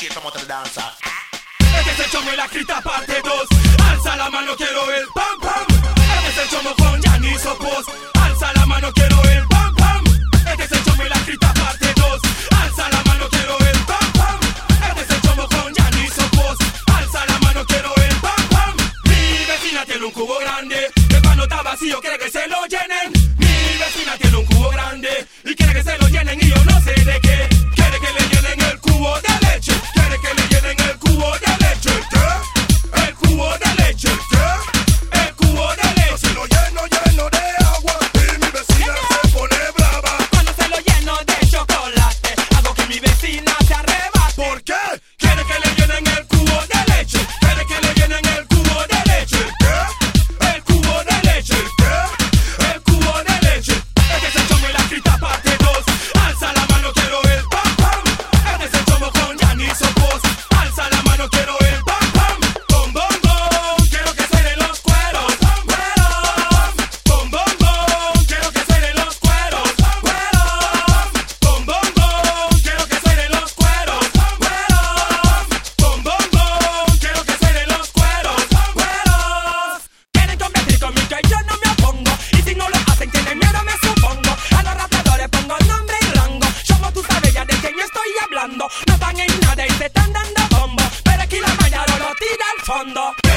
Chito Motor Danza. Este es el chomo y la crita parte 2. Alza la mano, quiero el pam pam. Este es el chomo con Yanni Sopos. Alza la mano, quiero el pam pam. Este es el chomo y la crita parte 2. Alza la mano, quiero el pam pam. Este es el chomo con Yanni Sopos. Alza la mano, quiero el pam pam. Mi vecina tiene un cubo grande. Que cuando está vacío quiere que se lo llenen. Mi vecina tiene un cubo grande. Y quiere que se lo llenen y yo no sé de qué. ¿Por qué? thunder